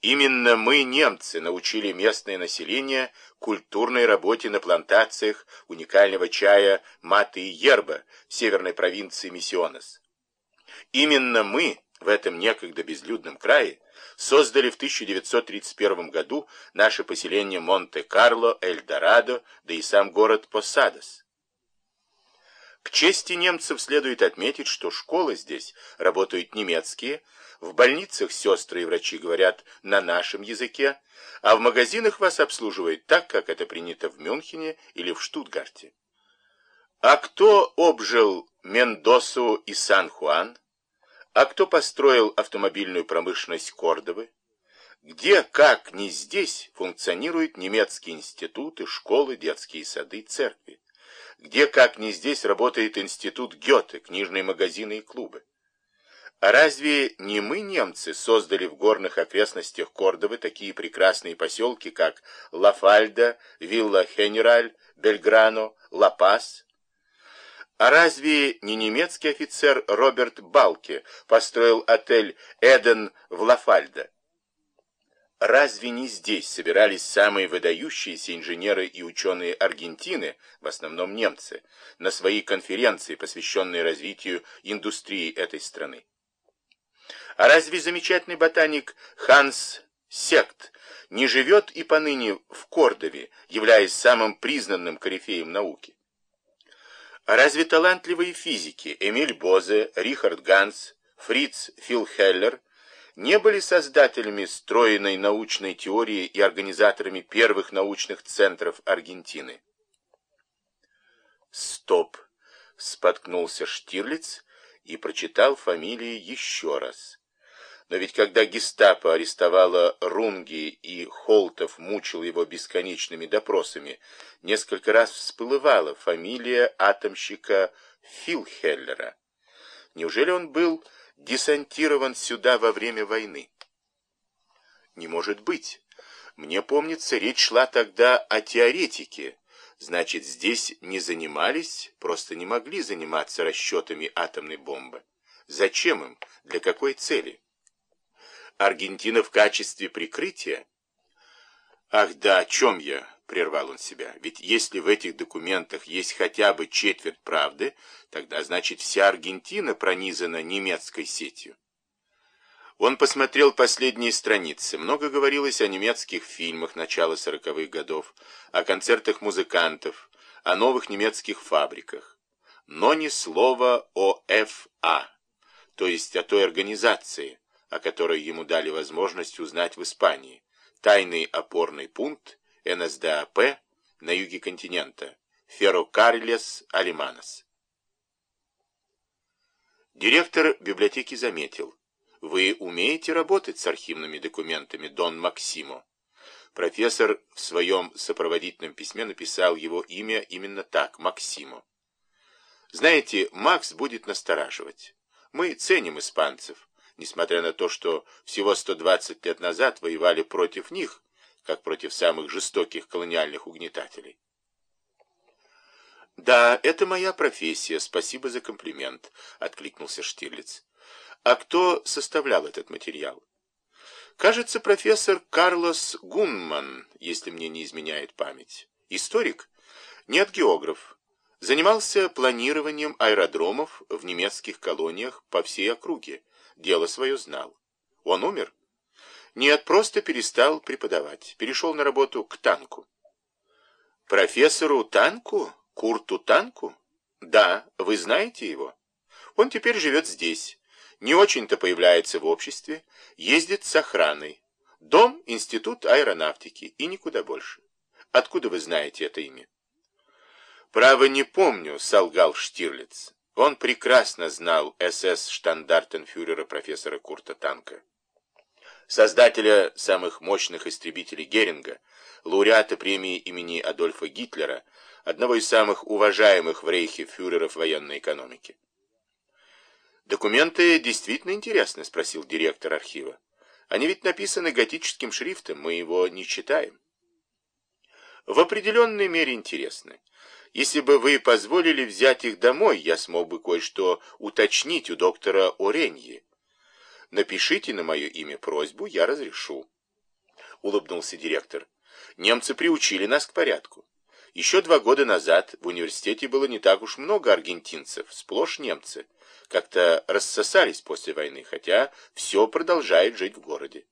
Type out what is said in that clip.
Именно мы, немцы, научили местное население культурной работе на плантациях уникального чая маты и ерба в северной провинции Миссионес. Именно мы в этом некогда безлюдном крае создали в 1931 году наше поселение Монте-Карло, Эльдорадо, да и сам город Посадос. К чести немцев следует отметить, что школы здесь работают немецкие, в больницах сестры и врачи говорят на нашем языке, а в магазинах вас обслуживают так, как это принято в Мюнхене или в Штутгарте. А кто обжил Мендосу и Сан-Хуан? А кто построил автомобильную промышленность Кордовы? Где, как не здесь, функционируют немецкие институты, школы, детские сады, церкви? Где, как не здесь, работает институт Гёте, книжные магазины и клубы? А разве не мы, немцы, создали в горных окрестностях Кордовы такие прекрасные поселки, как Лафальда, Вилла Хенераль, Бельграно, Ла-Пас? А разве не немецкий офицер Роберт Балке построил отель «Эден» в Лафальда? Разве не здесь собирались самые выдающиеся инженеры и ученые Аргентины, в основном немцы, на свои конференции, посвященные развитию индустрии этой страны? А разве замечательный ботаник Ханс Сект не живет и поныне в Кордове, являясь самым признанным корифеем науки? А разве талантливые физики Эмиль Бозе, Рихард Ганс, Фриц Филхеллер не были создателями стройной научной теории и организаторами первых научных центров Аргентины? Стоп! Споткнулся Штирлиц и прочитал фамилии еще раз. Но ведь когда гестапо арестовало Рунги и Холтов мучил его бесконечными допросами, несколько раз всплывала фамилия атомщика Филхеллера. Неужели он был десантирован сюда во время войны? Не может быть. Мне помнится, речь шла тогда о теоретике. Значит, здесь не занимались, просто не могли заниматься расчетами атомной бомбы. Зачем им? Для какой цели? Аргентина в качестве прикрытия? Ах да, о чем я, прервал он себя. Ведь если в этих документах есть хотя бы четверть правды, тогда значит вся Аргентина пронизана немецкой сетью. Он посмотрел последние страницы. Много говорилось о немецких фильмах начала сороковых годов, о концертах музыкантов, о новых немецких фабриках. Но ни слова о ФА, то есть о той организации, о которой ему дали возможность узнать в Испании, тайный опорный пункт НСДАП на юге континента, Феррокарлес Алиманос. Директор библиотеки заметил, вы умеете работать с архивными документами, Дон Максимо. Профессор в своем сопроводительном письме написал его имя именно так, Максимо. Знаете, Макс будет настораживать. Мы ценим испанцев несмотря на то, что всего 120 лет назад воевали против них, как против самых жестоких колониальных угнетателей. «Да, это моя профессия, спасибо за комплимент», — откликнулся Штирлиц. «А кто составлял этот материал?» «Кажется, профессор Карлос Гунман, если мне не изменяет память. Историк? Нет, географ. Занимался планированием аэродромов в немецких колониях по всей округе дело свое знал. Он умер? Нет, просто перестал преподавать. Перешел на работу к танку. Профессору Танку? Курту Танку? Да, вы знаете его? Он теперь живет здесь. Не очень-то появляется в обществе. Ездит с охраной. Дом, институт аэронавтики и никуда больше. Откуда вы знаете это имя? Право не помню, солгал Штирлиц. Он прекрасно знал СС-штандартенфюрера профессора Курта Танка, создателя самых мощных истребителей Геринга, лауреата премии имени Адольфа Гитлера, одного из самых уважаемых в Рейхе фюреров военной экономики. «Документы действительно интересны?» – спросил директор архива. «Они ведь написаны готическим шрифтом, мы его не читаем». «В определенной мере интересны. Если бы вы позволили взять их домой, я смог бы кое-что уточнить у доктора Ореньи. Напишите на мое имя просьбу, я разрешу. улыбнулся директор. Немцы приучили нас к порядку. Еще два года назад в университете было не так уж много аргентинцев, сплошь немцы. Как-то рассосались после войны, хотя все продолжает жить в городе.